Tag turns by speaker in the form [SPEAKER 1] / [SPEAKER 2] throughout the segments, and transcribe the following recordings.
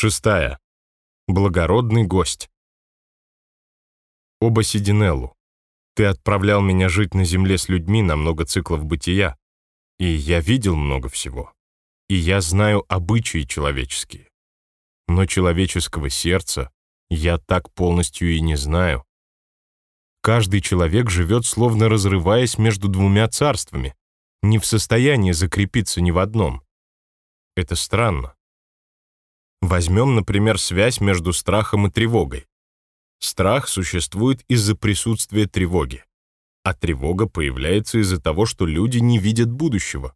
[SPEAKER 1] Шестая. Благородный гость. Оба Сидинеллу. Ты отправлял меня жить на земле с людьми на много циклов бытия, и я видел много всего. И я знаю обычаи человеческие. Но человеческого сердца я так полностью и не знаю. Каждый человек живет, словно разрываясь между двумя царствами, не в состоянии закрепиться ни в одном. Это странно. Возьмем, например, связь между страхом и тревогой. Страх существует из-за присутствия тревоги, а тревога появляется из-за того, что люди не видят будущего.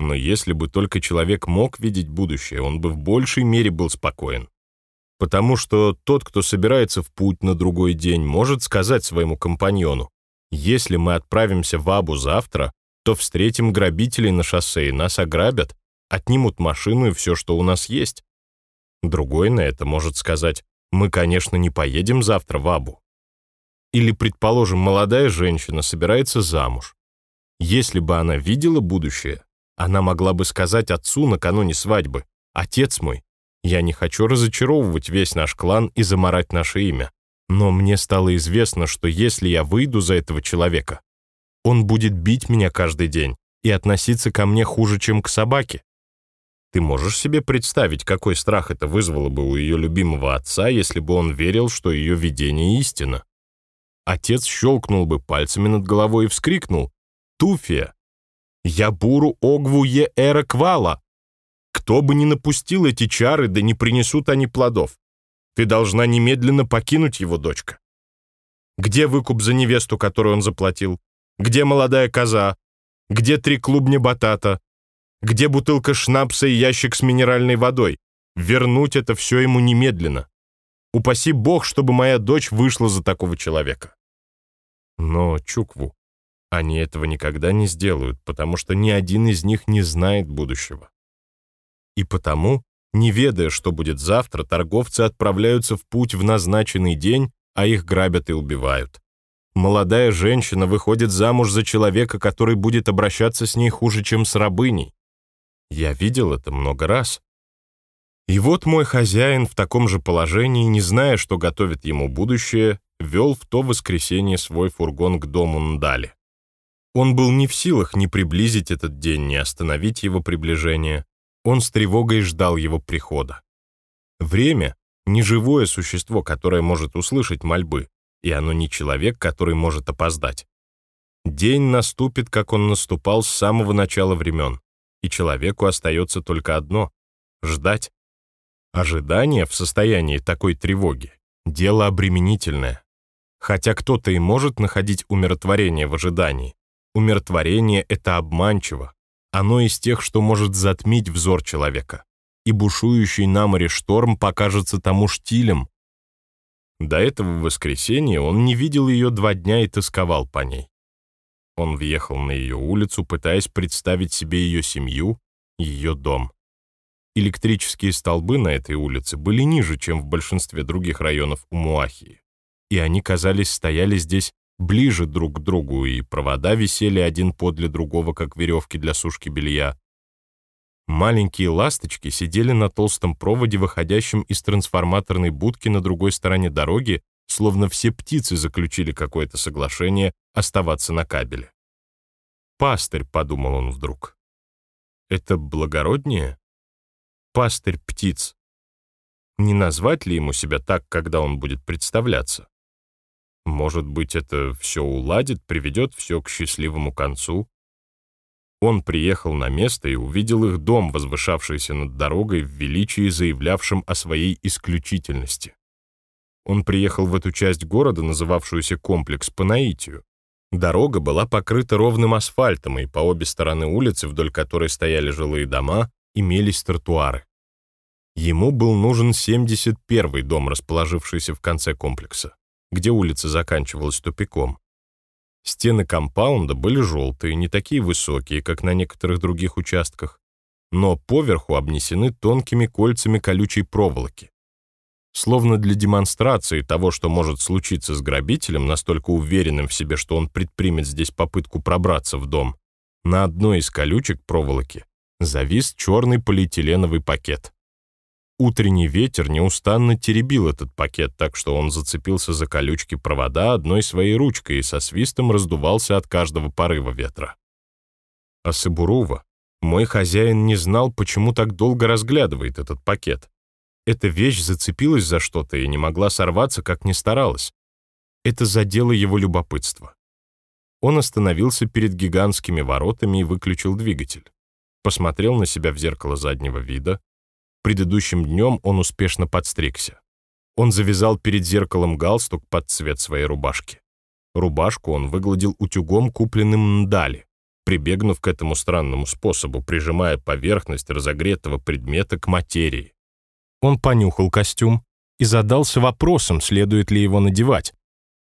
[SPEAKER 1] Но если бы только человек мог видеть будущее, он бы в большей мере был спокоен. Потому что тот, кто собирается в путь на другой день, может сказать своему компаньону, «Если мы отправимся в Абу завтра, то встретим грабителей на шоссе и нас ограбят, отнимут машину и все, что у нас есть». Другой на это может сказать, мы, конечно, не поедем завтра в Абу. Или, предположим, молодая женщина собирается замуж. Если бы она видела будущее, она могла бы сказать отцу накануне свадьбы, «Отец мой, я не хочу разочаровывать весь наш клан и заморать наше имя, но мне стало известно, что если я выйду за этого человека, он будет бить меня каждый день и относиться ко мне хуже, чем к собаке. Ты можешь себе представить, какой страх это вызвало бы у ее любимого отца, если бы он верил, что ее видение истина? Отец щелкнул бы пальцами над головой и вскрикнул. «Туфия! Я буру огву е эра квала! Кто бы ни напустил эти чары, да не принесут они плодов. Ты должна немедленно покинуть его, дочка. Где выкуп за невесту, которую он заплатил? Где молодая коза? Где три клубня батата? Где бутылка шнапса и ящик с минеральной водой? Вернуть это все ему немедленно. Упаси бог, чтобы моя дочь вышла за такого человека. Но Чукву, они этого никогда не сделают, потому что ни один из них не знает будущего. И потому, не ведая, что будет завтра, торговцы отправляются в путь в назначенный день, а их грабят и убивают. Молодая женщина выходит замуж за человека, который будет обращаться с ней хуже, чем с рабыней. Я видел это много раз. И вот мой хозяин в таком же положении, не зная, что готовит ему будущее, вел в то воскресенье свой фургон к дому Ndали. Он был не в силах ни приблизить этот день, ни остановить его приближение. Он с тревогой ждал его прихода. Время — не живое существо, которое может услышать мольбы, и оно не человек, который может опоздать. День наступит, как он наступал с самого начала времен и человеку остается только одно — ждать. Ожидание в состоянии такой тревоги — дело обременительное. Хотя кто-то и может находить умиротворение в ожидании, умиротворение — это обманчиво. Оно из тех, что может затмить взор человека, и бушующий на море шторм покажется тому штилем. До этого воскресенья он не видел ее два дня и тосковал по ней. Он въехал на ее улицу, пытаясь представить себе ее семью, ее дом. Электрические столбы на этой улице были ниже, чем в большинстве других районов Умуахии, и они, казались, стояли здесь ближе друг к другу, и провода висели один подле другого, как веревки для сушки белья. Маленькие ласточки сидели на толстом проводе, выходящем из трансформаторной будки на другой стороне дороги, словно все птицы заключили какое-то соглашение оставаться на кабеле. «Пастырь», — подумал он вдруг. «Это благороднее? Пастырь птиц. Не назвать ли ему себя так, когда он будет представляться? Может быть, это все уладит, приведет все к счастливому концу?» Он приехал на место и увидел их дом, возвышавшийся над дорогой в величии, заявлявшем о своей исключительности. Он приехал в эту часть города, называвшуюся комплекс, по наитию. Дорога была покрыта ровным асфальтом, и по обе стороны улицы, вдоль которой стояли жилые дома, имелись тротуары. Ему был нужен 71-й дом, расположившийся в конце комплекса, где улица заканчивалась тупиком. Стены компаунда были желтые, не такие высокие, как на некоторых других участках, но поверху обнесены тонкими кольцами колючей проволоки. Словно для демонстрации того, что может случиться с грабителем, настолько уверенным в себе, что он предпримет здесь попытку пробраться в дом, на одной из колючек проволоки завис черный полиэтиленовый пакет. Утренний ветер неустанно теребил этот пакет, так что он зацепился за колючки провода одной своей ручкой и со свистом раздувался от каждого порыва ветра. А Сабурува, мой хозяин не знал, почему так долго разглядывает этот пакет. Эта вещь зацепилась за что-то и не могла сорваться, как ни старалась. Это задело его любопытство. Он остановился перед гигантскими воротами и выключил двигатель. Посмотрел на себя в зеркало заднего вида, Предыдущим днем он успешно подстригся. Он завязал перед зеркалом галстук под цвет своей рубашки. Рубашку он выгладил утюгом, купленным Ndali, прибегнув к этому странному способу, прижимая поверхность разогретого предмета к материи. Он понюхал костюм и задался вопросом, следует ли его надевать.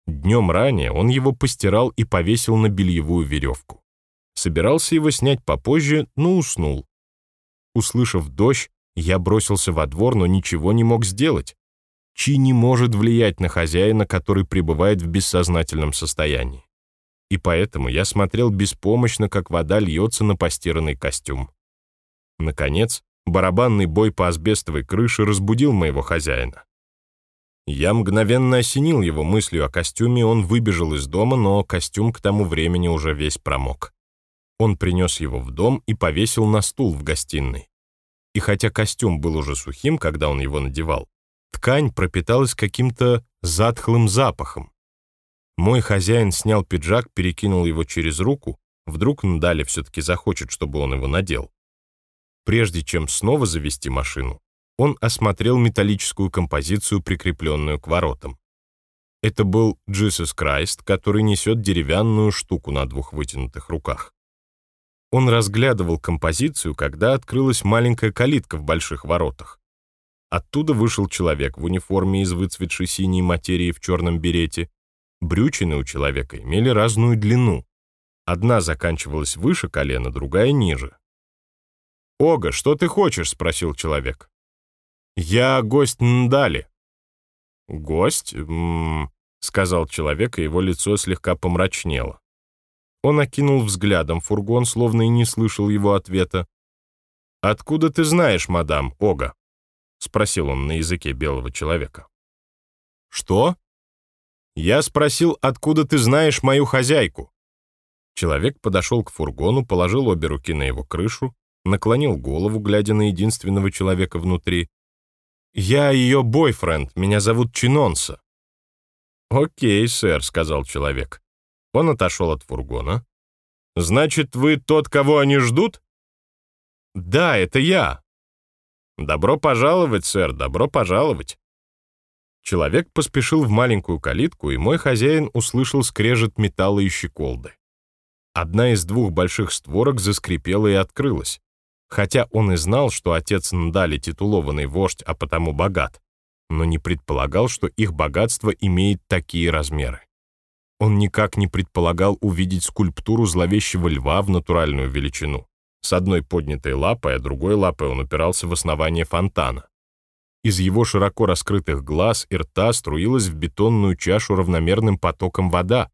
[SPEAKER 1] Днем ранее он его постирал и повесил на бельевую веревку. Собирался его снять попозже, но уснул. Услышав дождь, я бросился во двор, но ничего не мог сделать. Чи не может влиять на хозяина, который пребывает в бессознательном состоянии. И поэтому я смотрел беспомощно, как вода льется на постиранный костюм. Наконец, барабанный бой по асбестовой крыше разбудил моего хозяина. Я мгновенно осенил его мыслью о костюме, он выбежал из дома, но костюм к тому времени уже весь промок. Он принес его в дом и повесил на стул в гостиной и хотя костюм был уже сухим, когда он его надевал, ткань пропиталась каким-то затхлым запахом. Мой хозяин снял пиджак, перекинул его через руку, вдруг Ndali все-таки захочет, чтобы он его надел. Прежде чем снова завести машину, он осмотрел металлическую композицию, прикрепленную к воротам. Это был Jesus Christ, который несет деревянную штуку на двух вытянутых руках. Он разглядывал композицию, когда открылась маленькая калитка в больших воротах. Оттуда вышел человек в униформе из выцветшей синей материи в черном берете. Брючины у человека имели разную длину. Одна заканчивалась выше колена, другая ниже. «Ога, что ты хочешь?» — спросил человек. «Я гость Ndali». «Гость?» м -м — сказал человек, и его лицо слегка помрачнело. Он окинул взглядом фургон, словно и не слышал его ответа. «Откуда ты знаешь, мадам Ога?» — спросил он на языке белого человека. «Что?» «Я спросил, откуда ты знаешь мою хозяйку?» Человек подошел к фургону, положил обе руки на его крышу, наклонил голову, глядя на единственного человека внутри. «Я ее бойфренд, меня зовут Чинонса». «Окей, сэр», — сказал человек. Он отошел от фургона. «Значит, вы тот, кого они ждут?» «Да, это я». «Добро пожаловать, сэр, добро пожаловать». Человек поспешил в маленькую калитку, и мой хозяин услышал скрежет металла и щеколды. Одна из двух больших створок заскрипела и открылась. Хотя он и знал, что отец Ndali титулованный вождь, а потому богат, но не предполагал, что их богатство имеет такие размеры. Он никак не предполагал увидеть скульптуру зловещего льва в натуральную величину. С одной поднятой лапой, а другой лапой он упирался в основание фонтана. Из его широко раскрытых глаз и рта струилась в бетонную чашу равномерным потоком вода.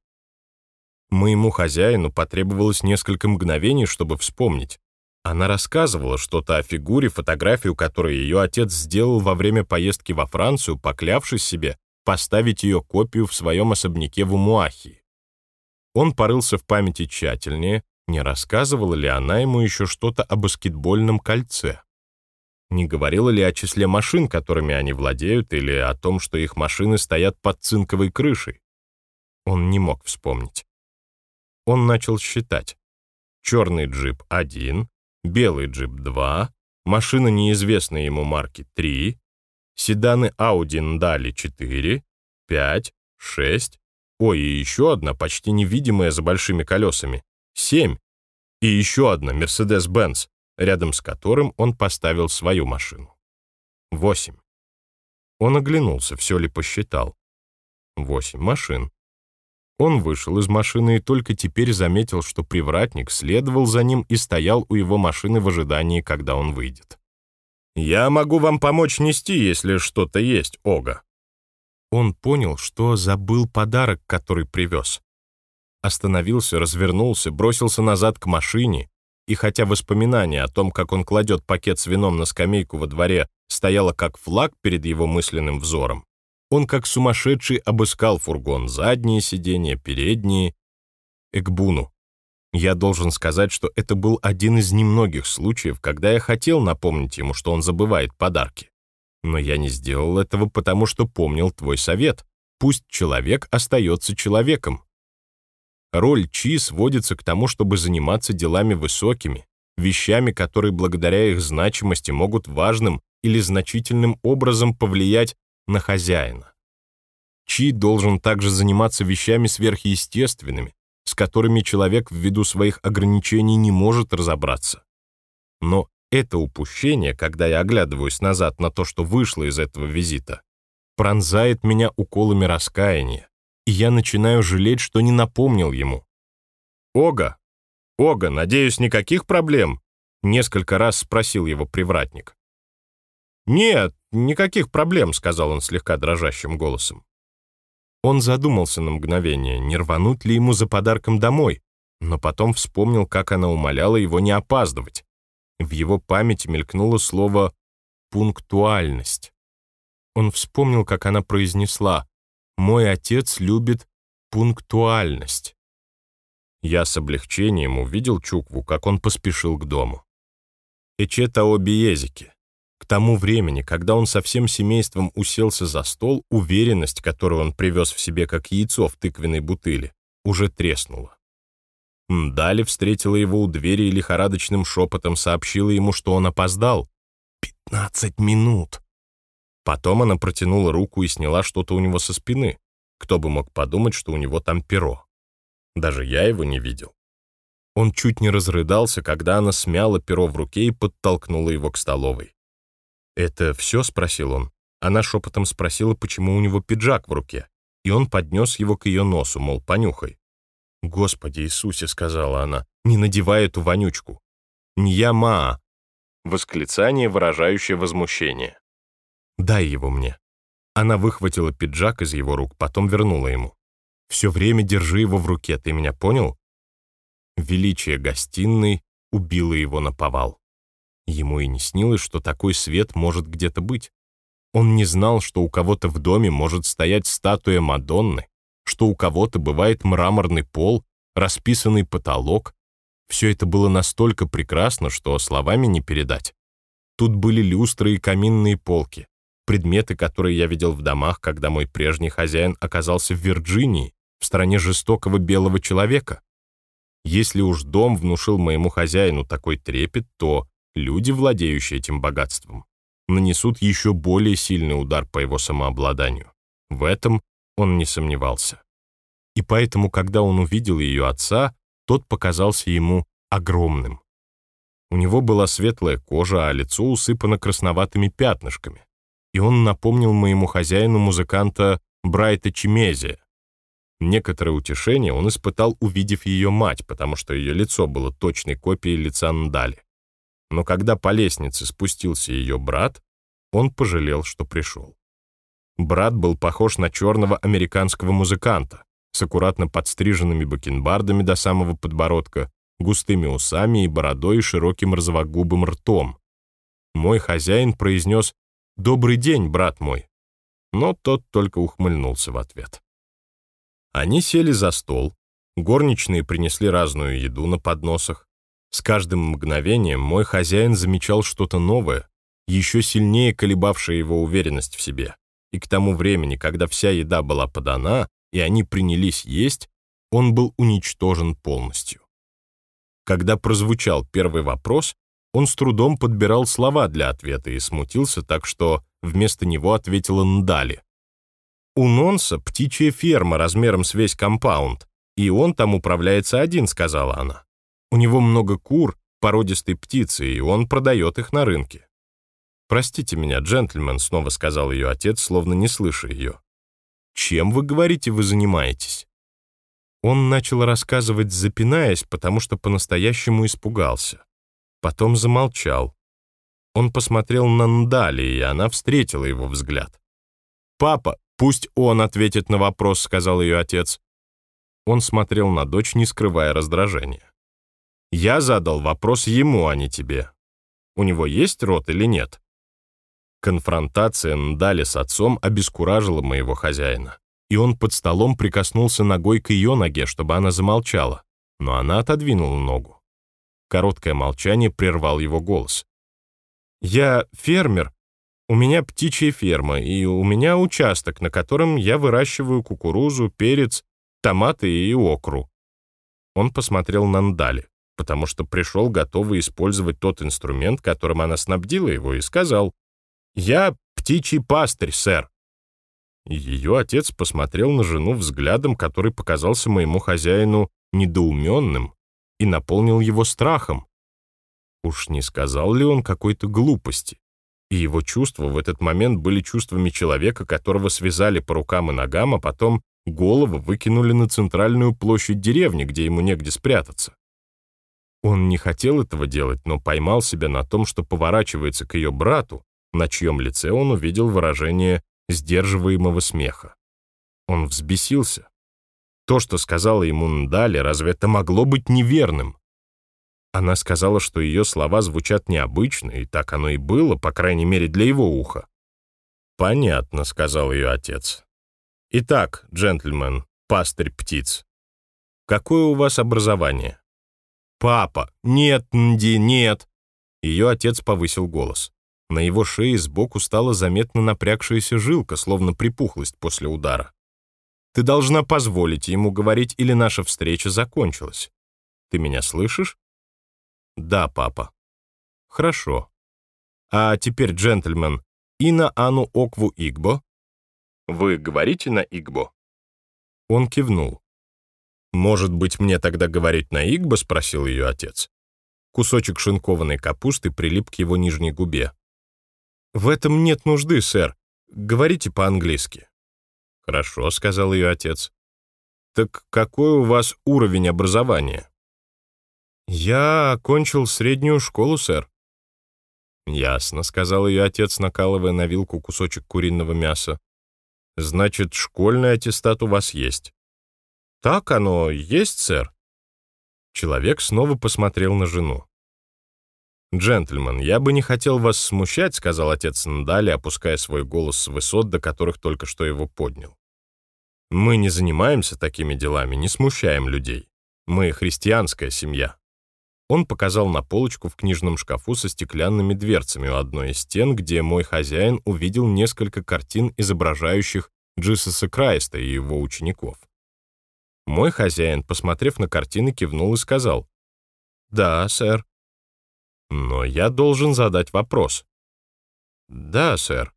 [SPEAKER 1] Моему хозяину потребовалось несколько мгновений, чтобы вспомнить. Она рассказывала что-то о фигуре, фотографию которой ее отец сделал во время поездки во Францию, поклявшись себе, поставить ее копию в своем особняке в Умуахии. Он порылся в памяти тщательнее, не рассказывала ли она ему еще что-то о баскетбольном кольце. Не говорила ли о числе машин, которыми они владеют, или о том, что их машины стоят под цинковой крышей. Он не мог вспомнить. Он начал считать. Черный джип — один, белый джип — два, машина неизвестной ему марки — три, седаны Audi Ndali 4, 5, 6, ой, и еще одна, почти невидимая за большими колесами, 7, и еще одна Mercedes-Benz, рядом с которым он поставил свою машину. 8. Он оглянулся, все ли посчитал. 8 машин. Он вышел из машины и только теперь заметил, что привратник следовал за ним и стоял у его машины в ожидании, когда он выйдет. «Я могу вам помочь нести, если что-то есть, Ога». Он понял, что забыл подарок, который привез. Остановился, развернулся, бросился назад к машине, И хотя воспоминание о том, как он кладет пакет с вином на скамейку во дворе, стояло как флаг перед его мысленным взором, он как сумасшедший обыскал фургон, задние сиденья, передние. Экбуну. Я должен сказать, что это был один из немногих случаев, когда я хотел напомнить ему, что он забывает подарки. Но я не сделал этого, потому что помнил твой совет. Пусть человек остается человеком. Роль Чи сводится к тому, чтобы заниматься делами высокими, вещами, которые благодаря их значимости могут важным или значительным образом повлиять на хозяина. Чи должен также заниматься вещами сверхъестественными, с которыми человек ввиду своих ограничений не может разобраться. Но это упущение, когда я оглядываюсь назад на то, что вышло из этого визита, пронзает меня уколами раскаяния, и я начинаю жалеть, что не напомнил ему. «Ога! Ога, надеюсь, никаких проблем?» Несколько раз спросил его привратник. «Нет, никаких проблем», — сказал он слегка дрожащим голосом. Он задумался на мгновение, не рвануть ли ему за подарком домой, но потом вспомнил, как она умоляла его не опаздывать. В его памяти мелькнуло слово «пунктуальность». Он вспомнил, как она произнесла «Мой отец любит пунктуальность». Я с облегчением увидел Чукву, как он поспешил к дому. Эчета Обиезики. К тому времени, когда он со всем семейством уселся за стол, уверенность, которую он привез в себе как яйцо в тыквенной бутыли, уже треснула. Дали встретила его у двери и лихорадочным шепотом сообщила ему, что он опоздал. «Пятнадцать минут!» Потом она протянула руку и сняла что-то у него со спины. Кто бы мог подумать, что у него там перо. Даже я его не видел. Он чуть не разрыдался, когда она смяла перо в руке и подтолкнула его к столовой. «Это все?» — спросил он. Она шепотом спросила, почему у него пиджак в руке, и он поднес его к ее носу, мол, понюхай. «Господи Иисусе!» — сказала она, — «не надевай эту вонючку». «Ньяма!» — восклицание, выражающее возмущение. «Дай его мне». Она выхватила пиджак из его рук, потом вернула ему. «Все время держи его в руке, ты меня понял?» Величие гостиной убило его на повал. Ему и не снилось, что такой свет может где-то быть. Он не знал, что у кого-то в доме может стоять статуя Мадонны, что у кого-то бывает мраморный пол, расписанный потолок. Все это было настолько прекрасно, что словами не передать. Тут были люстры и каминные полки, предметы, которые я видел в домах, когда мой прежний хозяин оказался в Вирджинии, в стране жестокого белого человека. Если уж дом внушил моему хозяину такой трепет, то люди, владеющие этим богатством, нанесут еще более сильный удар по его самообладанию. В этом он не сомневался. И поэтому, когда он увидел ее отца, тот показался ему огромным. У него была светлая кожа, а лицо усыпано красноватыми пятнышками. И он напомнил моему хозяину музыканта Брайта Чимезия. Некоторое утешение он испытал, увидев ее мать, потому что ее лицо было точной копией лица Ндали но когда по лестнице спустился ее брат, он пожалел, что пришел. Брат был похож на черного американского музыканта с аккуратно подстриженными бакенбардами до самого подбородка, густыми усами и бородой и широким розовогубым ртом. Мой хозяин произнес «Добрый день, брат мой», но тот только ухмыльнулся в ответ. Они сели за стол, горничные принесли разную еду на подносах, с каждым мгновением мой хозяин замечал что-то новое, еще сильнее колебавшее его уверенность в себе. И к тому времени, когда вся еда была подана, и они принялись есть, он был уничтожен полностью. Когда прозвучал первый вопрос, он с трудом подбирал слова для ответа и смутился так, что вместо него ответила Ndali. «У Нонса птичья ферма размером с весь компаунд, и он там управляется один», — сказала она. У него много кур, породистой птицы, и он продает их на рынке. «Простите меня, джентльмен», — снова сказал ее отец, словно не слыша ее. «Чем, вы говорите, вы занимаетесь?» Он начал рассказывать, запинаясь, потому что по-настоящему испугался. Потом замолчал. Он посмотрел на Ндали, и она встретила его взгляд. «Папа, пусть он ответит на вопрос», — сказал ее отец. Он смотрел на дочь, не скрывая раздражения. Я задал вопрос ему, а не тебе. У него есть рот или нет? Конфронтация Ndали с отцом обескуражила моего хозяина, и он под столом прикоснулся ногой к ее ноге, чтобы она замолчала, но она отодвинула ногу. Короткое молчание прервал его голос. «Я фермер. У меня птичья ферма, и у меня участок, на котором я выращиваю кукурузу, перец, томаты и окру». Он посмотрел на Ndали потому что пришел готовый использовать тот инструмент, которым она снабдила его, и сказал, «Я птичий пастырь, сэр». Ее отец посмотрел на жену взглядом, который показался моему хозяину недоуменным и наполнил его страхом. Уж не сказал ли он какой-то глупости? И его чувства в этот момент были чувствами человека, которого связали по рукам и ногам, а потом голову выкинули на центральную площадь деревни, где ему негде спрятаться. Он не хотел этого делать, но поймал себя на том, что поворачивается к ее брату, на чьем лице он увидел выражение сдерживаемого смеха. Он взбесился. То, что сказала ему Ндали, разве это могло быть неверным? Она сказала, что ее слова звучат необычно, и так оно и было, по крайней мере, для его уха. «Понятно», — сказал ее отец. «Итак, джентльмен, пастырь птиц, какое у вас образование?» «Папа! Нет, Нди, нет!» Ее отец повысил голос. На его шее сбоку стала заметно напрягшаяся жилка, словно припухлость после удара. «Ты должна позволить ему говорить, или наша встреча закончилась. Ты меня слышишь?» «Да, папа». «Хорошо. А теперь, джентльмен, и на Ану Окву Игбо?» «Вы говорите на Игбо?» Он кивнул. «Может быть, мне тогда говорить на Игбо?» — спросил ее отец. Кусочек шинкованной капусты прилип к его нижней губе. «В этом нет нужды, сэр. Говорите по-английски». «Хорошо», — сказал ее отец. «Так какой у вас уровень образования?» «Я окончил среднюю школу, сэр». «Ясно», — сказал ее отец, накалывая на вилку кусочек куриного мяса. «Значит, школьный аттестат у вас есть?» «Так оно есть, сэр?» Человек снова посмотрел на жену. «Джентльмен, я бы не хотел вас смущать», — сказал отец Ндали, опуская свой голос с высот, до которых только что его поднял. «Мы не занимаемся такими делами, не смущаем людей. Мы христианская семья». Он показал на полочку в книжном шкафу со стеклянными дверцами у одной из стен, где мой хозяин увидел несколько картин, изображающих Джисуса Крайста и его учеников. Мой хозяин, посмотрев на картины, кивнул и сказал, «Да, сэр». «Но я должен задать вопрос». «Да, сэр».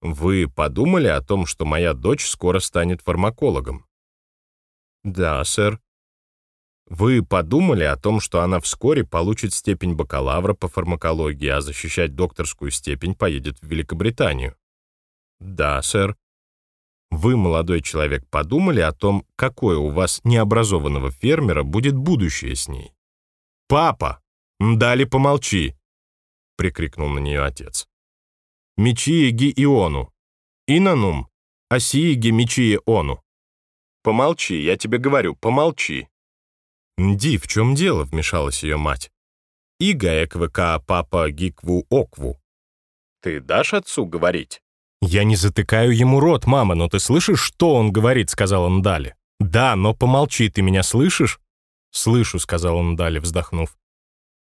[SPEAKER 1] «Вы подумали о том, что моя дочь скоро станет фармакологом?» «Да, сэр». «Вы подумали о том, что она вскоре получит степень бакалавра по фармакологии, а защищать докторскую степень поедет в Великобританию?» «Да, сэр». Вы, молодой человек, подумали о том, какое у вас необразованного фермера будет будущее с ней? «Папа! Дали помолчи!» — прикрикнул на нее отец. «Мечие ги иону! Инанум! Осии ги мечие ону!» «Помолчи, я тебе говорю, помолчи!» «Нди, в чем дело?» — вмешалась ее мать. «Ига эквк папа гикву окву». «Ты дашь отцу говорить?» «Я не затыкаю ему рот, мама, но ты слышишь, что он говорит?» — сказал он Дали. «Да, но помолчи, ты меня слышишь?» «Слышу», — он Дали, вздохнув.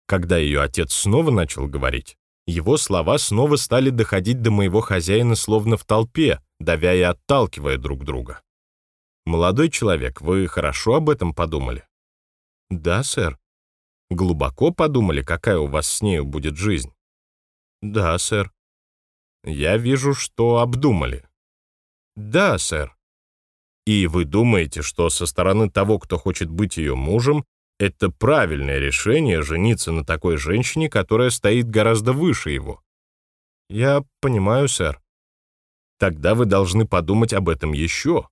[SPEAKER 1] Когда ее отец снова начал говорить, его слова снова стали доходить до моего хозяина словно в толпе, давя и отталкивая друг друга. «Молодой человек, вы хорошо об этом подумали?» «Да, сэр». «Глубоко подумали, какая у вас с нею будет жизнь?» «Да, сэр». Я вижу, что обдумали. Да, сэр. И вы думаете, что со стороны того, кто хочет быть ее мужем, это правильное решение жениться на такой женщине, которая стоит гораздо выше его? Я понимаю, сэр. Тогда вы должны подумать об этом еще.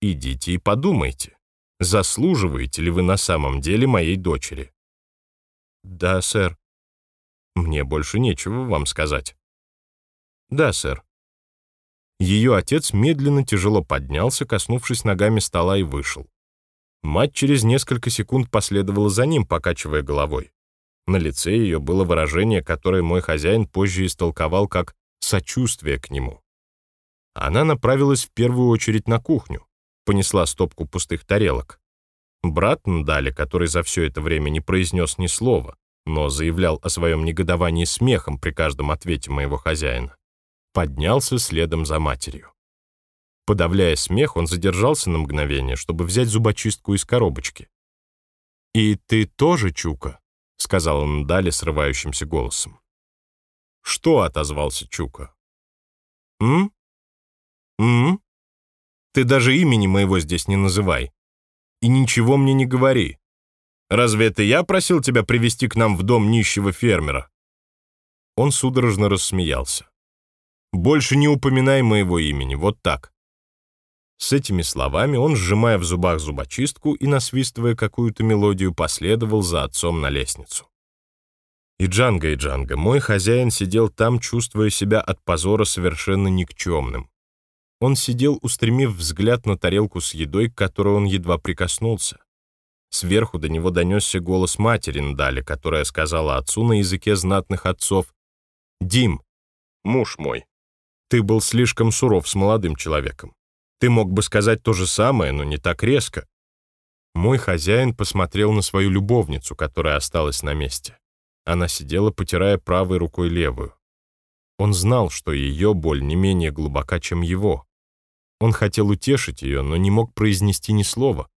[SPEAKER 1] Идите и подумайте, заслуживаете ли вы на самом деле моей дочери. Да, сэр. Мне больше нечего вам сказать. «Да, сэр». Ее отец медленно, тяжело поднялся, коснувшись ногами стола, и вышел. Мать через несколько секунд последовала за ним, покачивая головой. На лице ее было выражение, которое мой хозяин позже истолковал как сочувствие к нему. Она направилась в первую очередь на кухню, понесла стопку пустых тарелок. Брат Ндали, который за все это время не произнес ни слова, но заявлял о своем негодовании смехом при каждом ответе моего хозяина, поднялся следом за матерью. Подавляя смех, он задержался на мгновение, чтобы взять зубочистку из коробочки. «И ты тоже, Чука?» — сказал он Дали срывающимся голосом. «Что?» — отозвался Чука. «М? М? Ты даже имени моего здесь не называй. И ничего мне не говори. Разве это я просил тебя привести к нам в дом нищего фермера?» Он судорожно рассмеялся. «Больше не упоминай моего имени, вот так». С этими словами он, сжимая в зубах зубочистку и насвистывая какую-то мелодию, последовал за отцом на лестницу. И Джанга, и Джанга, мой хозяин сидел там, чувствуя себя от позора совершенно никчемным. Он сидел, устремив взгляд на тарелку с едой, к которой он едва прикоснулся. Сверху до него донесся голос матери Ндали, которая сказала отцу на языке знатных отцов, «Дим, муж мой, ты был слишком суров с молодым человеком. Ты мог бы сказать то же самое, но не так резко. Мой хозяин посмотрел на свою любовницу, которая осталась на месте. Она сидела, потирая правой рукой левую. Он знал, что ее боль не менее глубока, чем его. Он хотел утешить ее, но не мог произнести ни слова,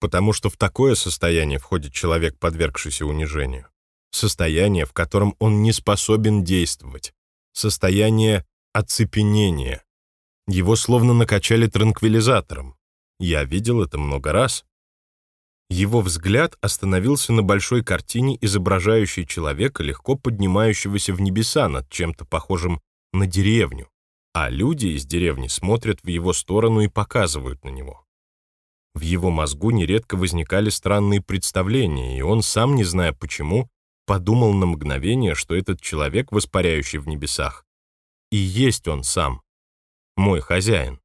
[SPEAKER 1] потому что в такое состояние входит человек, подвергшийся унижению. Состояние, в котором он не способен действовать. Состояние оцепенения. Его словно накачали транквилизатором. Я видел это много раз. Его взгляд остановился на большой картине, изображающей человека, легко поднимающегося в небеса над чем-то похожим на деревню, а люди из деревни смотрят в его сторону и показывают на него. В его мозгу нередко возникали странные представления, и он, сам не зная почему, подумал на мгновение, что этот человек, воспаряющий в небесах, и есть он сам мой хозяин.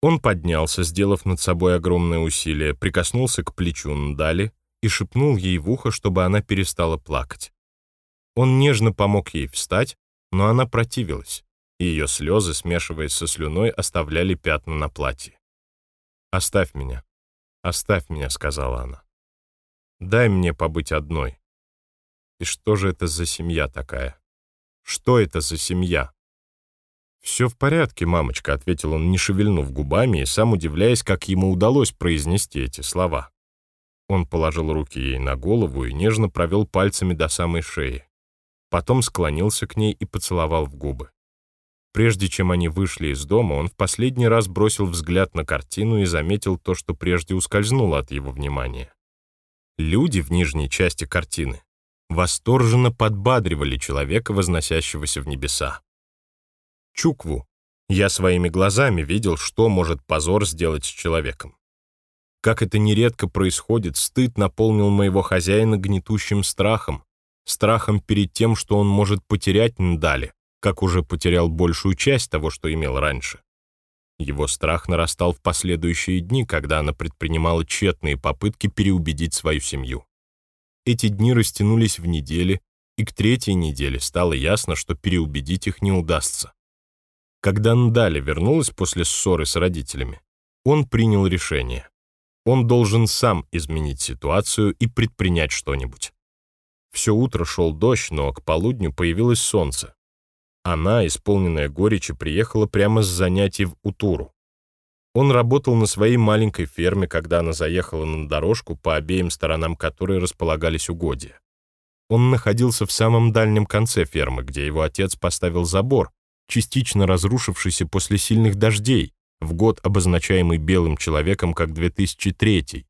[SPEAKER 1] Он поднялся, сделав над собой огромное усилие, прикоснулся к плечу Ндали и шепнул ей в ухо, чтобы она перестала плакать. Он нежно помог ей встать, но она противилась, и ее слезы, смешиваясь со слюной, оставляли пятна на платье. «Оставь меня, оставь меня», — сказала она. «Дай мне побыть одной». И что же это за семья такая? Что это за семья? «Все в порядке, мамочка», — ответил он, не шевельнув губами и сам удивляясь, как ему удалось произнести эти слова. Он положил руки ей на голову и нежно провел пальцами до самой шеи. Потом склонился к ней и поцеловал в губы. Прежде чем они вышли из дома, он в последний раз бросил взгляд на картину и заметил то, что прежде ускользнуло от его внимания. Люди в нижней части картины восторженно подбадривали человека, возносящегося в небеса. Чукву. Я своими глазами видел, что может позор сделать с человеком. Как это нередко происходит, стыд наполнил моего хозяина гнетущим страхом, страхом перед тем, что он может потерять Ндали, как уже потерял большую часть того, что имел раньше. Его страх нарастал в последующие дни, когда она предпринимала тщетные попытки переубедить свою семью. Эти дни растянулись в недели, и к третьей неделе стало ясно, что переубедить их не удастся. Когда Ндали вернулась после ссоры с родителями, он принял решение. Он должен сам изменить ситуацию и предпринять что-нибудь. Все утро шел дождь, но к полудню появилось солнце. Она, исполненная горечи, приехала прямо с занятий в Утуру. Он работал на своей маленькой ферме, когда она заехала на дорожку, по обеим сторонам которой располагались угодья. Он находился в самом дальнем конце фермы, где его отец поставил забор, частично разрушившийся после сильных дождей, в год, обозначаемый белым человеком как 2003.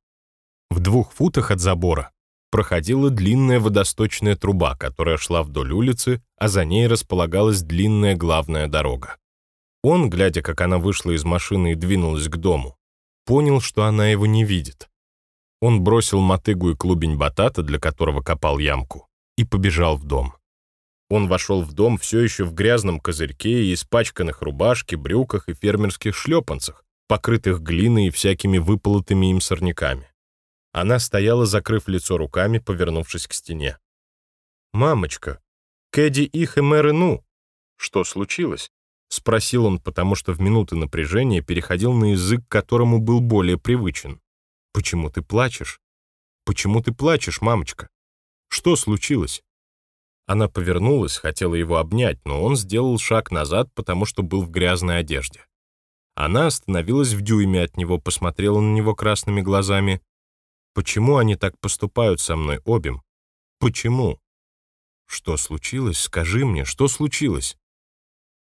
[SPEAKER 1] В двух футах от забора проходила длинная водосточная труба, которая шла вдоль улицы, а за ней располагалась длинная главная дорога. Он, глядя, как она вышла из машины и двинулась к дому, понял, что она его не видит. Он бросил мотыгу и клубень батата, для которого копал ямку, и побежал в дом. Он вошел в дом все еще в грязном козырьке и испачканных рубашке, брюках и фермерских шлепанцах, покрытых глиной и всякими выполотыми им сорняками. Она стояла, закрыв лицо руками, повернувшись к стене. «Мамочка, Кэдди их и мэры ну!» «Что случилось?» — спросил он, потому что в минуты напряжения переходил на язык, к которому был более привычен. «Почему ты плачешь? Почему ты плачешь, мамочка? Что случилось?» Она повернулась, хотела его обнять, но он сделал шаг назад, потому что был в грязной одежде. Она остановилась в дюйме от него, посмотрела на него красными глазами. «Почему они так поступают со мной обем? Почему?» «Что случилось? Скажи мне, что случилось?»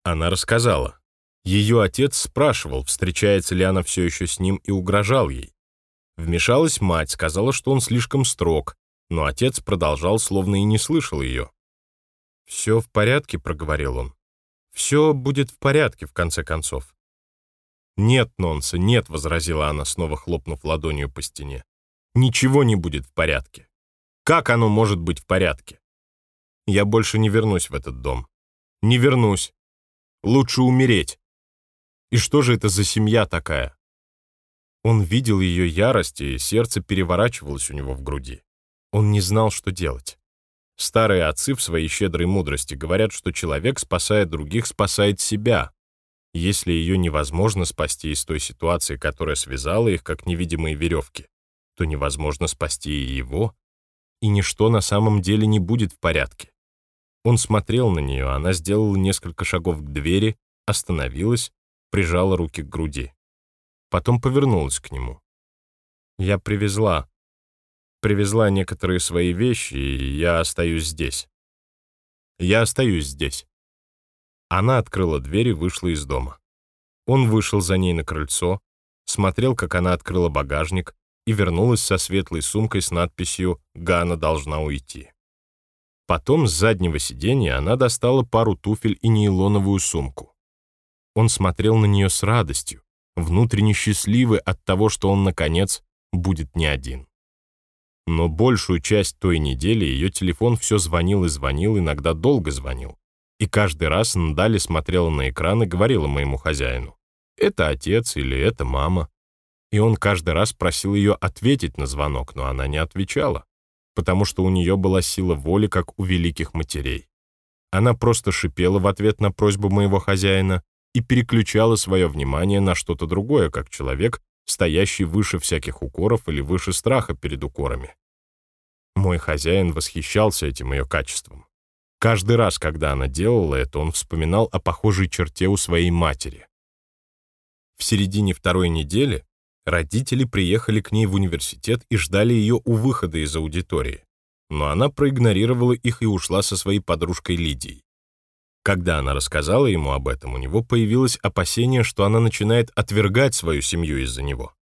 [SPEAKER 1] Она рассказала. Ее отец спрашивал, встречается ли она все еще с ним, и угрожал ей. Вмешалась мать, сказала, что он слишком строг, но отец продолжал, словно и не слышал ее. «Все в порядке», — проговорил он. «Все будет в порядке, в конце концов». «Нет, Нонса, нет», — возразила она, снова хлопнув ладонью по стене. «Ничего не будет в порядке. Как оно может быть в порядке? Я больше не вернусь в этот дом. Не вернусь. Лучше умереть. И что же это за семья такая?» Он видел ее ярость, и сердце переворачивалось у него в груди. Он не знал, что делать. Старые отцы в своей щедрой мудрости говорят, что человек, спасая других, спасает себя. Если ее невозможно спасти из той ситуации, которая связала их, как невидимые веревки, то невозможно спасти и его, и ничто на самом деле не будет в порядке. Он смотрел на нее, она сделала несколько шагов к двери, остановилась, прижала руки к груди. Потом повернулась к нему. «Я привезла привезла некоторые свои вещи, и я остаюсь здесь. Я остаюсь здесь. Она открыла дверь и вышла из дома. Он вышел за ней на крыльцо, смотрел, как она открыла багажник и вернулась со светлой сумкой с надписью «Гана должна уйти». Потом с заднего сиденья она достала пару туфель и нейлоновую сумку. Он смотрел на нее с радостью, внутренне счастливый от того, что он, наконец, будет не один. Но большую часть той недели ее телефон все звонил и звонил, иногда долго звонил. И каждый раз Ndali смотрела на экран и говорила моему хозяину, «Это отец или это мама». И он каждый раз просил ее ответить на звонок, но она не отвечала, потому что у нее была сила воли, как у великих матерей. Она просто шипела в ответ на просьбу моего хозяина и переключала свое внимание на что-то другое, как человек, стоящий выше всяких укоров или выше страха перед укорами. Мой хозяин восхищался этим ее качеством. Каждый раз, когда она делала это, он вспоминал о похожей черте у своей матери. В середине второй недели родители приехали к ней в университет и ждали ее у выхода из аудитории, но она проигнорировала их и ушла со своей подружкой Лидией. Когда она рассказала ему об этом, у него появилось опасение, что она начинает отвергать свою семью из-за него.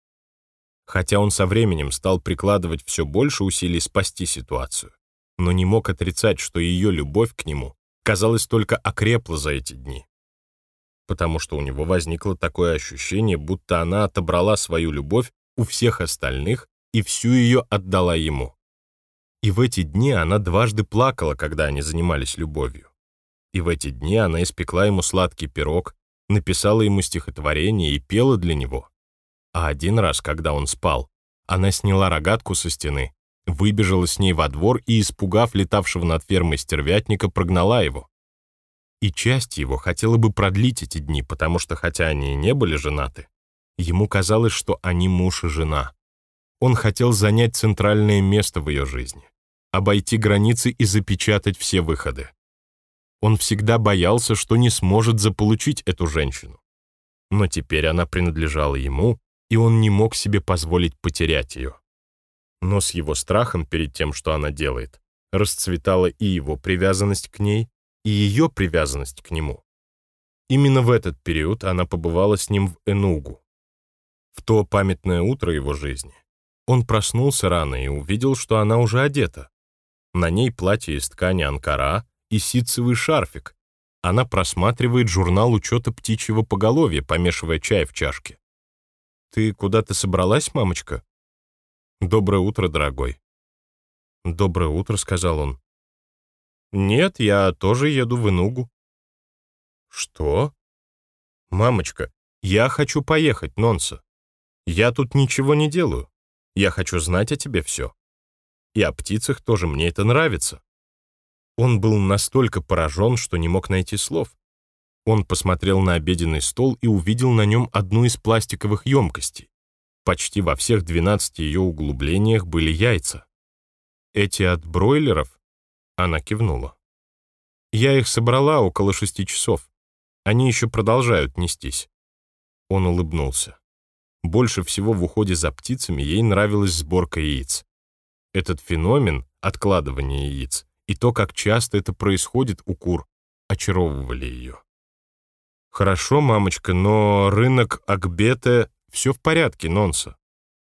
[SPEAKER 1] Хотя он со временем стал прикладывать все больше усилий спасти ситуацию, но не мог отрицать, что ее любовь к нему, казалось, только окрепла за эти дни. Потому что у него возникло такое ощущение, будто она отобрала свою любовь у всех остальных и всю ее отдала ему. И в эти дни она дважды плакала, когда они занимались любовью. И в эти дни она испекла ему сладкий пирог, написала ему стихотворение и пела для него. А один раз, когда он спал, она сняла рогатку со стены, выбежала с ней во двор и, испугав летавшего над фермой стервятника, прогнала его. И часть его хотела бы продлить эти дни, потому что, хотя они и не были женаты, ему казалось, что они муж и жена. Он хотел занять центральное место в ее жизни, обойти границы и запечатать все выходы. Он всегда боялся, что не сможет заполучить эту женщину. Но теперь она принадлежала ему, и он не мог себе позволить потерять ее. Но с его страхом перед тем, что она делает, расцветала и его привязанность к ней, и ее привязанность к нему. Именно в этот период она побывала с ним в Энугу. В то памятное утро его жизни он проснулся рано и увидел, что она уже одета. На ней платье из ткани анкара, и ситцевый шарфик. Она просматривает журнал учета птичьего поголовья, помешивая чай в чашке. «Ты куда-то собралась, мамочка?» «Доброе утро, дорогой». «Доброе утро», — сказал он. «Нет, я тоже еду в Инугу». «Что?» «Мамочка, Я хочу поехать, Нонса. Я тут ничего не делаю. Я хочу знать о тебе все. И о птицах тоже мне это нравится». Он был настолько поражен, что не мог найти слов. Он посмотрел на обеденный стол и увидел на нем одну из пластиковых емкостей. Почти во всех 12 ее углублениях были яйца. «Эти от бройлеров?» Она кивнула. «Я их собрала около шести часов. Они еще продолжают нестись». Он улыбнулся. Больше всего в уходе за птицами ей нравилась сборка яиц. Этот феномен, откладывания яиц, и то, как часто это происходит у кур, очаровывали ее. «Хорошо, мамочка, но рынок Акбета все в порядке, Нонса.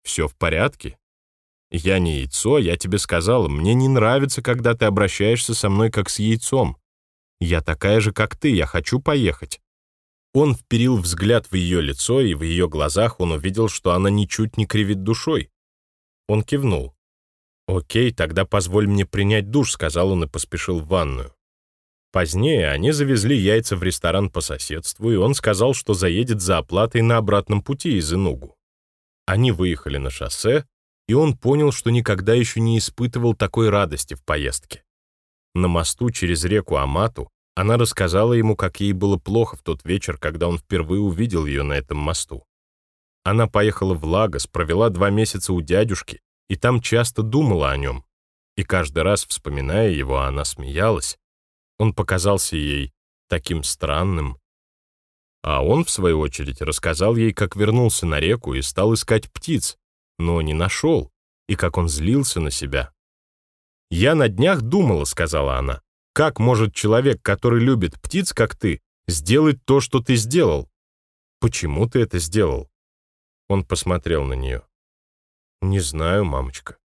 [SPEAKER 1] Все в порядке? Я не яйцо, я тебе сказала, мне не нравится, когда ты обращаешься со мной как с яйцом. Я такая же, как ты, я хочу поехать. Он вперил взгляд в ее лицо, и в ее глазах он увидел, что она ничуть не кривит душой. Он кивнул. «Окей, тогда позволь мне принять душ», — сказал он и поспешил в ванную. Позднее они завезли яйца в ресторан по соседству, и он сказал, что заедет за оплатой на обратном пути из Инугу. Они выехали на шоссе, и он понял, что никогда еще не испытывал такой радости в поездке. На мосту через реку Амату она рассказала ему, как ей было плохо в тот вечер, когда он впервые увидел ее на этом мосту. Она поехала в Лагос, провела два месяца у дядюшки, и там часто думала о нем. И каждый раз, вспоминая его, она смеялась, он показался ей таким странным. А он, в свою очередь, рассказал ей, как вернулся на реку и стал искать птиц, но не нашел, и как он злился на себя. «Я на днях думала», — сказала она, «как может человек, который любит птиц, как ты, сделать то, что ты сделал? Почему ты это сделал?» Он посмотрел на нее. «Не знаю, мамочка».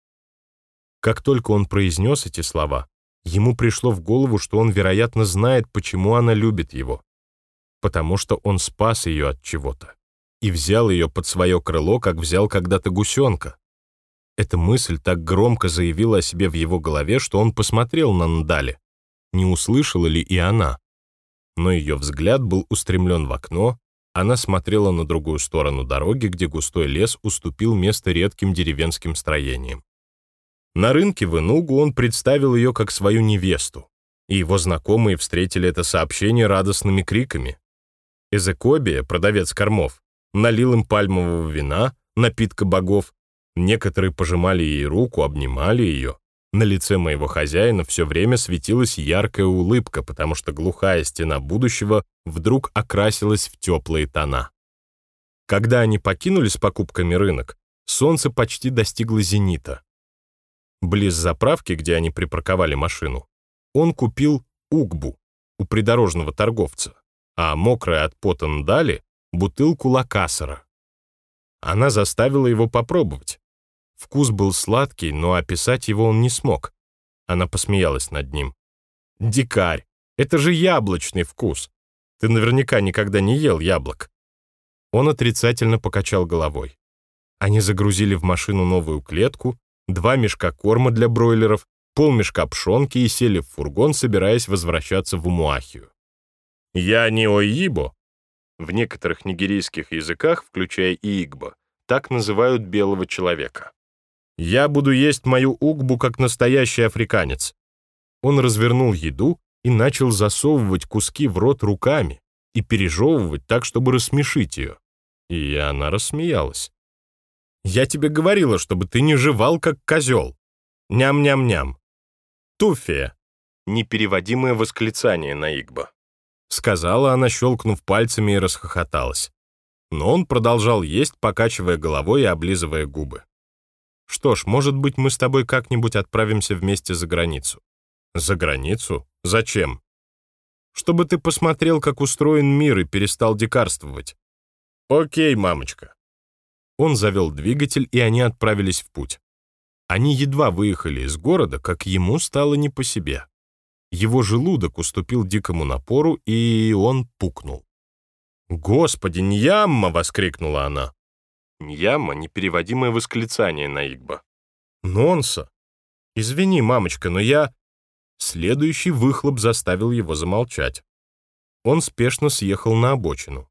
[SPEAKER 1] Как только он произнес эти слова, ему пришло в голову, что он, вероятно, знает, почему она любит его. Потому что он спас ее от чего-то и взял ее под свое крыло, как взял когда-то гусенка. Эта мысль так громко заявила о себе в его голове, что он посмотрел на Ндали. Не услышала ли и она? Но ее взгляд был устремлен в окно, она смотрела на другую сторону дороги, где густой лес уступил место редким деревенским строениям. На рынке в Инугу он представил ее как свою невесту, и его знакомые встретили это сообщение радостными криками. Эзекобия, продавец кормов, налил им пальмового вина, напитка богов, некоторые пожимали ей руку, обнимали ее. На лице моего хозяина все время светилась яркая улыбка, потому что глухая стена будущего вдруг окрасилась в теплые тона. Когда они покинули с покупками рынок, солнце почти достигло зенита. Близ заправки, где они припарковали машину, он купил угбу у придорожного торговца, а мокрая от пота Дали — бутылку лакасера. Она заставила его попробовать. Вкус был сладкий, но описать его он не смог. Она посмеялась над ним. «Дикарь, это же яблочный вкус. Ты наверняка никогда не ел яблок». Он отрицательно покачал головой. Они загрузили в машину новую клетку, два мешка корма для бройлеров, полмешка пшенки и сели в фургон, собираясь возвращаться в Умуахию. «Я не Оибо». В некоторых нигерийских языках, включая Иигбо, так называют белого человека. «Я буду есть мою угбу, как настоящий африканец». Он развернул еду и начал засовывать куски в рот руками и пережевывать так, чтобы рассмешить ее. И она рассмеялась. Я тебе говорила, чтобы ты не жевал, как козел. Ням-ням-ням. Туфия. Непереводимое восклицание на Игба. Сказала она, щелкнув пальцами и расхохоталась. Но он продолжал есть, покачивая головой и облизывая губы. «Что ж, может быть, мы с тобой как-нибудь отправимся вместе за границу». «За границу? Зачем?» «Чтобы ты посмотрел, как устроен мир и перестал дикарствовать». «Окей, мамочка». Он завел двигатель, и они отправились в путь. Они едва выехали из города, как ему стало не по себе. Его желудок уступил дикому напору, и он пукнул. «Господи, Ньямма!» — воскликнула она. Ньямма — непереводимое восклицание на Игба. «Нонса! Извини, мамочка, но я...» Следующий выхлоп заставил его замолчать. Он спешно съехал на обочину.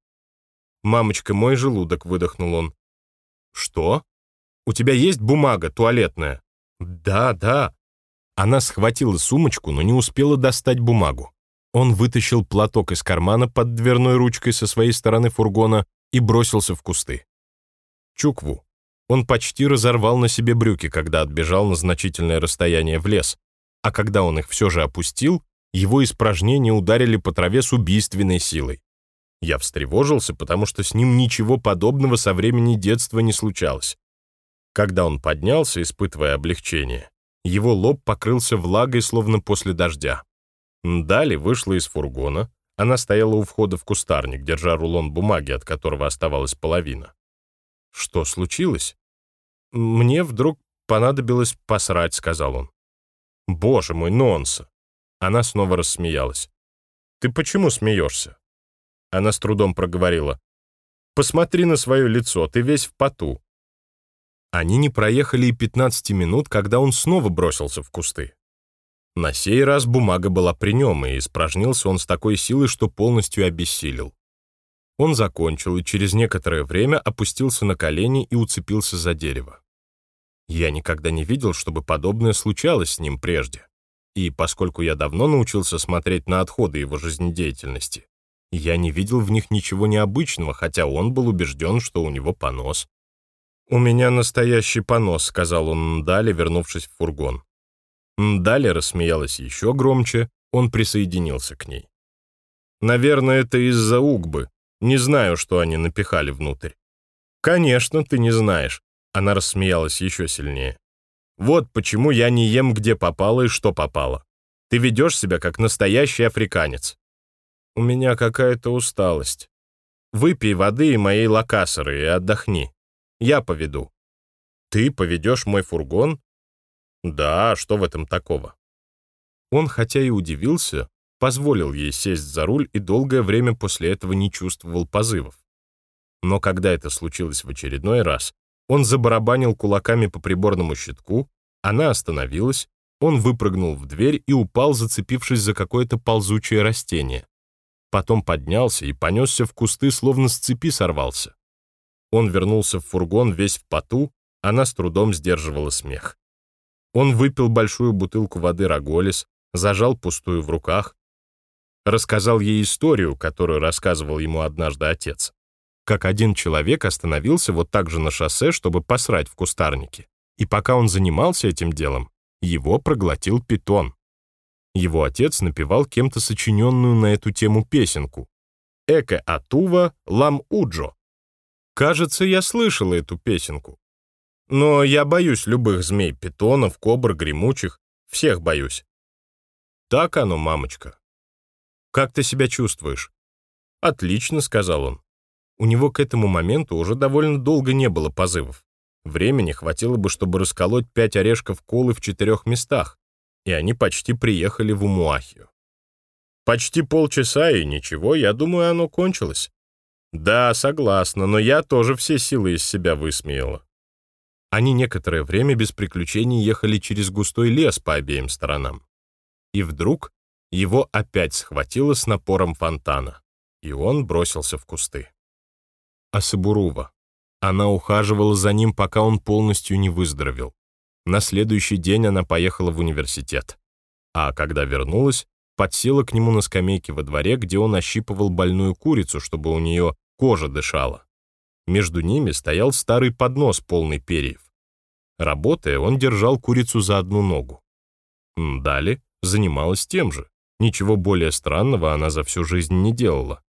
[SPEAKER 1] «Мамочка, мой желудок», — выдохнул он. «Что? У тебя есть бумага туалетная?» «Да, да». Она схватила сумочку, но не успела достать бумагу. Он вытащил платок из кармана под дверной ручкой со своей стороны фургона и бросился в кусты. Чукву. Он почти разорвал на себе брюки, когда отбежал на значительное расстояние в лес, а когда он их все же опустил, его испражнения ударили по траве с убийственной силой. Я встревожился, потому что с ним ничего подобного со времени детства не случалось. Когда он поднялся, испытывая облегчение, его лоб покрылся влагой, словно после дождя. Дали вышла из фургона, она стояла у входа в кустарник, держа рулон бумаги, от которого оставалась половина. «Что случилось?» «Мне вдруг понадобилось посрать», — сказал он. «Боже мой, Нонса!» Она снова рассмеялась. «Ты почему смеешься?» Она с трудом проговорила. «Посмотри на свое лицо, ты весь в поту». Они не проехали и 15 минут, когда он снова бросился в кусты. На сей раз бумага была при нем, и испражнился он с такой силой, что полностью обессилел. Он закончил и через некоторое время опустился на колени и уцепился за дерево. Я никогда не видел, чтобы подобное случалось с ним прежде. И поскольку я давно научился смотреть на отходы его жизнедеятельности, я не видел в них ничего необычного, хотя он был убежден, что у него понос. «У меня настоящий понос», — сказал он Ндале, вернувшись в фургон. Ндале рассмеялась еще громче, он присоединился к ней. «Наверное, это из-за угбы. Не знаю, что они напихали внутрь». «Конечно, ты не знаешь», — она рассмеялась еще сильнее. «Вот почему я не ем, где попало и что попало. Ты ведешь себя как настоящий африканец». У меня какая-то усталость. Выпей воды и моей лакасеры и отдохни. Я поведу. Ты поведешь мой фургон? Да, что в этом такого? Он, хотя и удивился, позволил ей сесть за руль и долгое время после этого не чувствовал позывов. Но когда это случилось в очередной раз, он забарабанил кулаками по приборному щитку, она остановилась, он выпрыгнул в дверь и упал, зацепившись за какое-то ползучее растение потом поднялся и понесся в кусты, словно с цепи сорвался. Он вернулся в фургон весь в поту, она с трудом сдерживала смех. Он выпил большую бутылку воды Роголис, зажал пустую в руках, рассказал ей историю, которую рассказывал ему однажды отец. Как один человек остановился вот так же на шоссе, чтобы посрать в кустарнике. И пока он занимался этим делом, его проглотил питон. Его отец напевал кем-то сочиненную на эту тему песенку. «Эке Атува Лам Уджо». Кажется, я слышала эту песенку. Но я боюсь любых змей, питонов, кобр, гремучих. Всех боюсь. Так оно, мамочка. Как ты себя чувствуешь? Отлично, сказал он. У него к этому моменту уже довольно долго не было позывов. Времени хватило бы, чтобы расколоть пять орешков колы в четырех местах и они почти приехали в Умуахию. Почти полчаса и ничего, я думаю, оно кончилось. Да, согласна, но я тоже все силы из себя высмеяла. Они некоторое время без приключений ехали через густой лес по обеим сторонам. И вдруг его опять схватило с напором фонтана, и он бросился в кусты. А Сабурува. Она ухаживала за ним, пока он полностью не выздоровел. На следующий день она поехала в университет. А когда вернулась, подсела к нему на скамейке во дворе, где он ощипывал больную курицу, чтобы у нее кожа дышала. Между ними стоял старый поднос, полный перьев. Работая, он держал курицу за одну ногу. Дали занималась тем же. Ничего более странного она за всю жизнь не делала.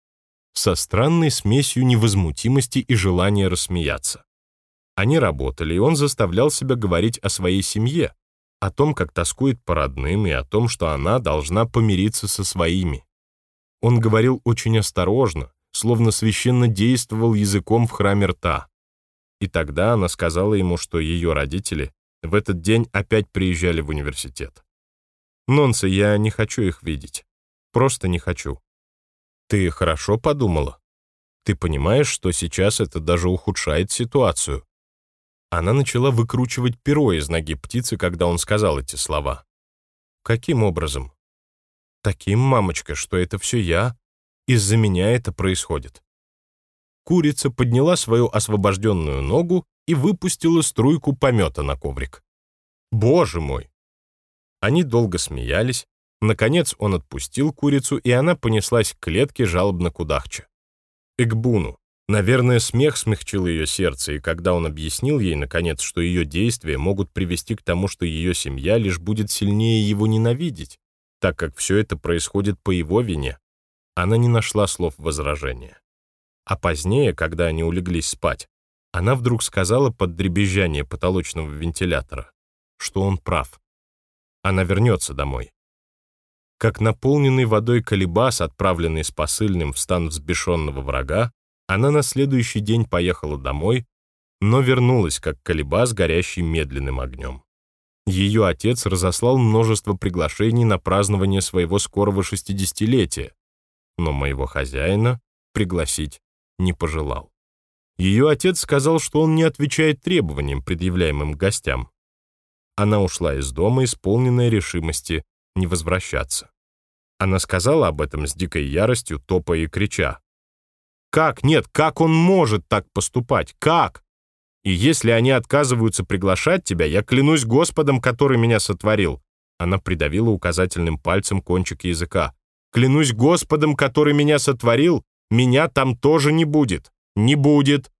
[SPEAKER 1] Со странной смесью невозмутимости и желания рассмеяться. Они работали, и он заставлял себя говорить о своей семье, о том, как тоскует по родным, и о том, что она должна помириться со своими. Он говорил очень осторожно, словно священно действовал языком в храме рта. И тогда она сказала ему, что ее родители в этот день опять приезжали в университет. «Нонса, я не хочу их видеть. Просто не хочу». «Ты хорошо подумала? Ты понимаешь, что сейчас это даже ухудшает ситуацию?» Она начала выкручивать перо из ноги птицы, когда он сказал эти слова. «Каким образом?» «Таким, мамочка, что это все я. Из-за меня это происходит». курица подняла свою освобожденную ногу и выпустила струйку помета на коврик. «Боже мой!» Они долго смеялись. Наконец он отпустил курицу, и она понеслась к клетке, жалобно кудахча. Экбуну. Наверное, смех смягчил ее сердце, и когда он объяснил ей, наконец, что ее действия могут привести к тому, что ее семья лишь будет сильнее его ненавидеть, так как все это происходит по его вине, она не нашла слов возражения. А позднее, когда они улеглись спать, она вдруг сказала под дребезжание потолочного вентилятора, что он прав. Она вернется домой. Как наполненный водой колебас, отправленный с посыльным в стан взбешенного врага, она на следующий день поехала домой, но вернулась, как колебас, горящий медленным огнем. Ее отец разослал множество приглашений на празднование своего скорого шестидесятилетия, но моего хозяина пригласить не пожелал. Ее отец сказал, что он не отвечает требованиям, предъявляемым гостям. Она ушла из дома, исполненная решимости не возвращаться. Она сказала об этом с дикой яростью, топая и крича. «Как? Нет, как он может так поступать? Как? И если они отказываются приглашать тебя, я клянусь Господом, который меня сотворил». Она придавила указательным пальцем кончик языка. Клянусь Господом, который меня сотворил, меня там тоже не будет. Не будет.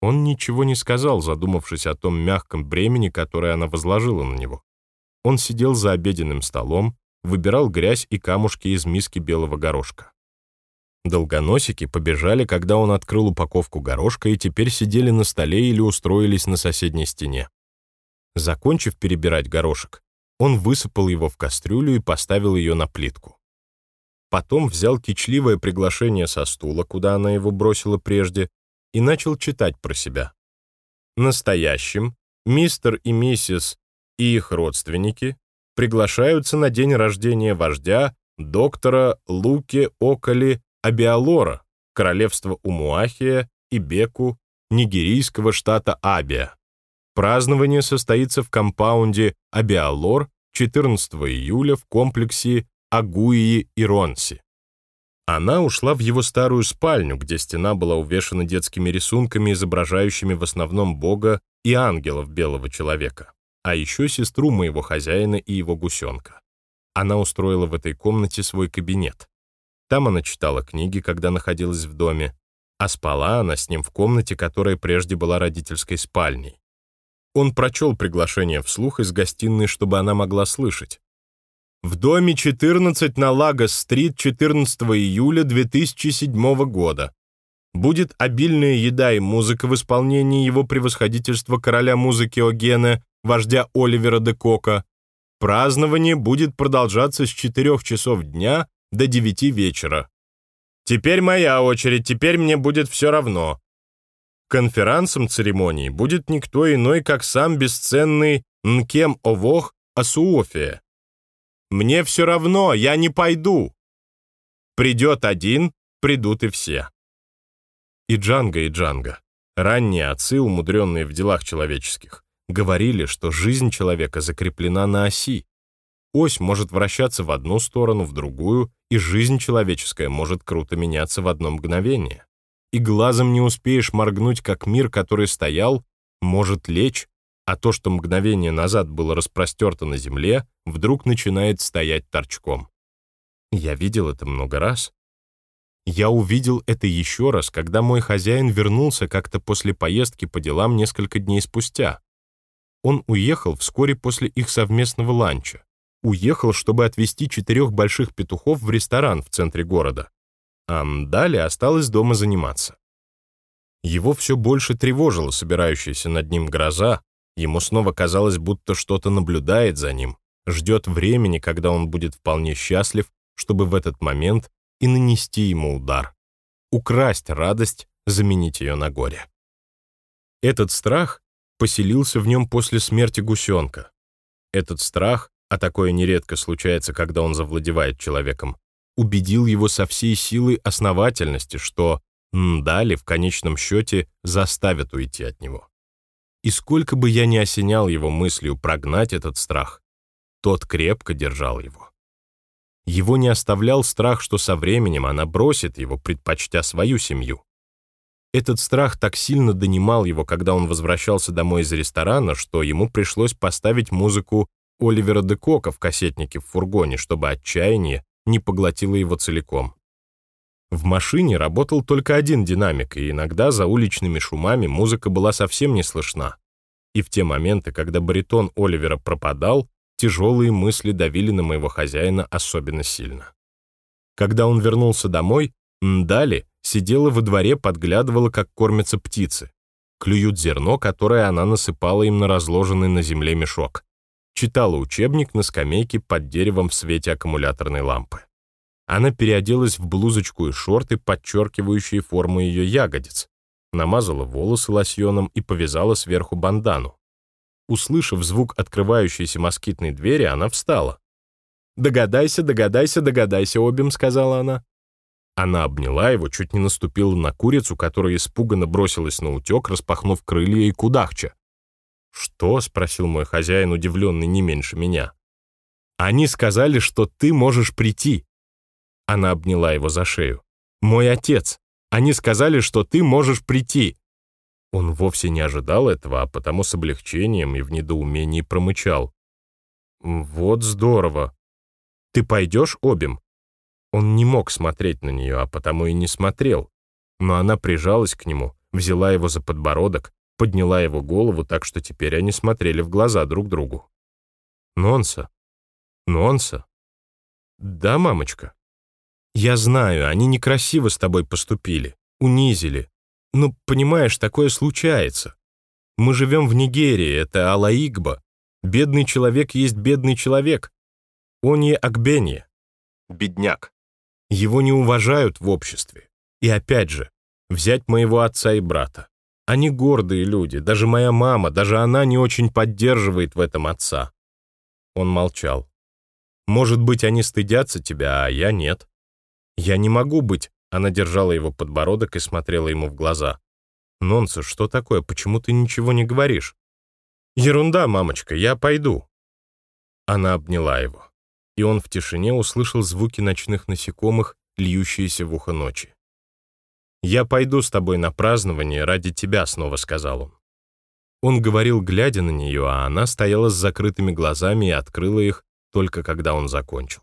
[SPEAKER 1] Он ничего не сказал, задумавшись о том мягком бремени, которое она возложила на него. Он сидел за обеденным столом, выбирал грязь и камушки из миски белого горошка. Долгоносики побежали, когда он открыл упаковку горошка и теперь сидели на столе или устроились на соседней стене. Закончив перебирать горошек, он высыпал его в кастрюлю и поставил ее на плитку. Потом взял кичливое приглашение со стула, куда она его бросила прежде, и начал читать про себя. Настоящим мистер и миссис и их родственники приглашаются на день рождения вождя доктора Луки Окали Абиалора, королевства Умуахия и Беку, нигерийского штата Абия. Празднование состоится в компаунде Абиалор 14 июля в комплексе Агуии и Ронси. Она ушла в его старую спальню, где стена была увешана детскими рисунками, изображающими в основном Бога и ангелов белого человека, а еще сестру моего хозяина и его гусенка. Она устроила в этой комнате свой кабинет. Там она читала книги, когда находилась в доме, а спала она с ним в комнате, которая прежде была родительской спальней. Он прочел приглашение вслух из гостиной, чтобы она могла слышать в доме 14 на Лагос-стрит 14 июля 2007 года. Будет обильная еда и музыка в исполнении его превосходительства короля музыки Огена, вождя Оливера де Кока. Празднование будет продолжаться с 4 часов дня до 9 вечера. Теперь моя очередь, теперь мне будет все равно. Конферансом церемонии будет никто иной, как сам бесценный Нкем Овох Асуофия, мне все равно, я не пойду. Придет один, придут и все. И Джанга, и Джанга, ранние отцы, умудренные в делах человеческих, говорили, что жизнь человека закреплена на оси. Ось может вращаться в одну сторону, в другую, и жизнь человеческая может круто меняться в одно мгновение. И глазом не успеешь моргнуть, как мир, который стоял, может лечь, а то, что мгновение назад было распростерто на земле, вдруг начинает стоять торчком. Я видел это много раз. Я увидел это еще раз, когда мой хозяин вернулся как-то после поездки по делам несколько дней спустя. Он уехал вскоре после их совместного ланча. Уехал, чтобы отвезти четырех больших петухов в ресторан в центре города. А далее осталось дома заниматься. Его все больше тревожила собирающаяся над ним гроза, Ему снова казалось, будто что-то наблюдает за ним, ждет времени, когда он будет вполне счастлив, чтобы в этот момент и нанести ему удар. Украсть радость, заменить ее на горе. Этот страх поселился в нем после смерти гусенка. Этот страх, а такое нередко случается, когда он завладевает человеком, убедил его со всей силой основательности, что Ндали в конечном счете заставят уйти от него. И сколько бы я ни осенял его мыслью прогнать этот страх, тот крепко держал его. Его не оставлял страх, что со временем она бросит его, предпочтя свою семью. Этот страх так сильно донимал его, когда он возвращался домой из ресторана, что ему пришлось поставить музыку Оливера де Кока в кассетнике в фургоне, чтобы отчаяние не поглотило его целиком. В машине работал только один динамик, и иногда за уличными шумами музыка была совсем не слышна. И в те моменты, когда баритон Оливера пропадал, тяжелые мысли давили на моего хозяина особенно сильно. Когда он вернулся домой, Ндали сидела во дворе, подглядывала, как кормятся птицы. Клюют зерно, которое она насыпала им на разложенный на земле мешок. Читала учебник на скамейке под деревом в свете аккумуляторной лампы. Она переоделась в блузочку и шорты, подчеркивающие форму ее ягодиц, намазала волосы лосьоном и повязала сверху бандану. Услышав звук открывающейся москитной двери, она встала. «Догадайся, догадайся, догадайся, Обим», — сказала она. Она обняла его, чуть не наступила на курицу, которая испуганно бросилась на утек, распахнув крылья и кудахча. «Что?» — спросил мой хозяин, удивленный не меньше меня. «Они сказали, что ты можешь прийти». Она обняла его за шею. «Мой отец. Они сказали, что ты можешь прийти». Он вовсе не ожидал этого, а потому с облегчением и в недоумении промычал. «Вот здорово. Ты пойдешь, Обим?» Он не мог смотреть на нее, а потому и не смотрел. Но она прижалась к нему, взяла его за подбородок, подняла его голову так, что теперь они смотрели в глаза друг другу. «Нонса? Нонса?» «Да, мамочка. Я знаю, они некрасиво с тобой поступили, унизили. Ну, понимаешь, такое случается. Мы живем в Нигерии, это Алаигба. Бедный человек есть бедный человек. Они Акбенье. Бедняк. Его не уважают в обществе. И опять же, взять моего отца и брата. Они гордые люди, даже моя мама, даже она не очень поддерживает в этом отца. Он молчал. Может быть, они стыдятся тебя, а я нет. Я не могу быть. Она держала его подбородок и смотрела ему в глаза. Нонсу, что такое? Почему ты ничего не говоришь? Ерунда, мамочка, я пойду. Она обняла его и он в тишине услышал звуки ночных насекомых, льющиеся в ухо ночи. «Я пойду с тобой на празднование ради тебя», — снова сказал он. Он говорил, глядя на нее, а она стояла с закрытыми глазами и открыла их, только когда он закончил.